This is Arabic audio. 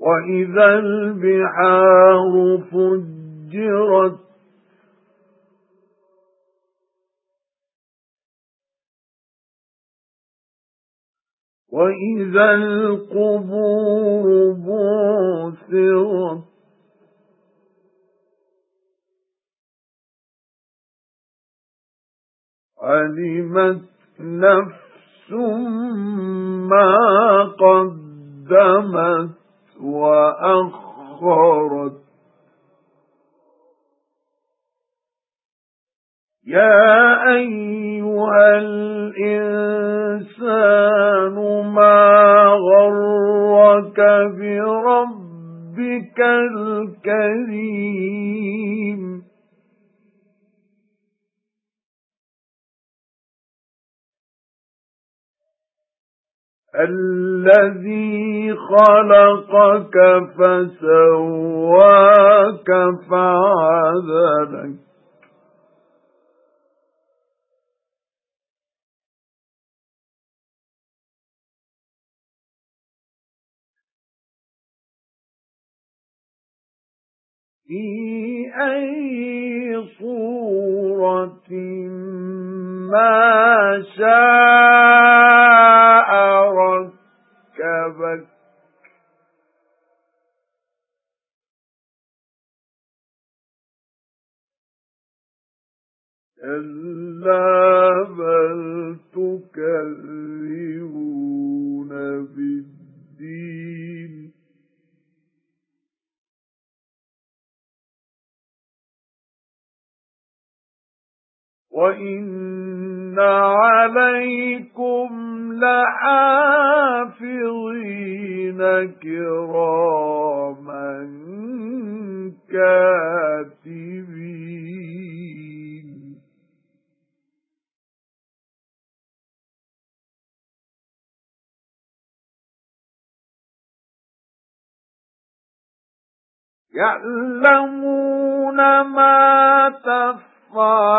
وَإِذَا الْبِحَارُ فُجِّرَتْ وَإِذَا الْقُبُورُ بُعْثِرَتْ عَلِمَتْ نَفْسٌ مَا قَدَّمَتْ وَأَخَّرَتْ. يَا أَيُّهَا الْإِنسَانُ مَا غَرَّكَ بِرَبِّكَ الْكَرِيمِ؟ الَّذِي خَلَقَكَ فَسَوَّاكَ فَعَدَلَكَ. فِي أَيِّ صُورَةٍ مَا شَاءَ كَلَّا بَلْ تُكَذِّبُونَ بِالدِّينِ. وَإِنَّ عَلَيْكُمْ لَحَافِظِينَ كِرَامًا. يَعْلَمُونَ مَا تَفْعَلُونَ.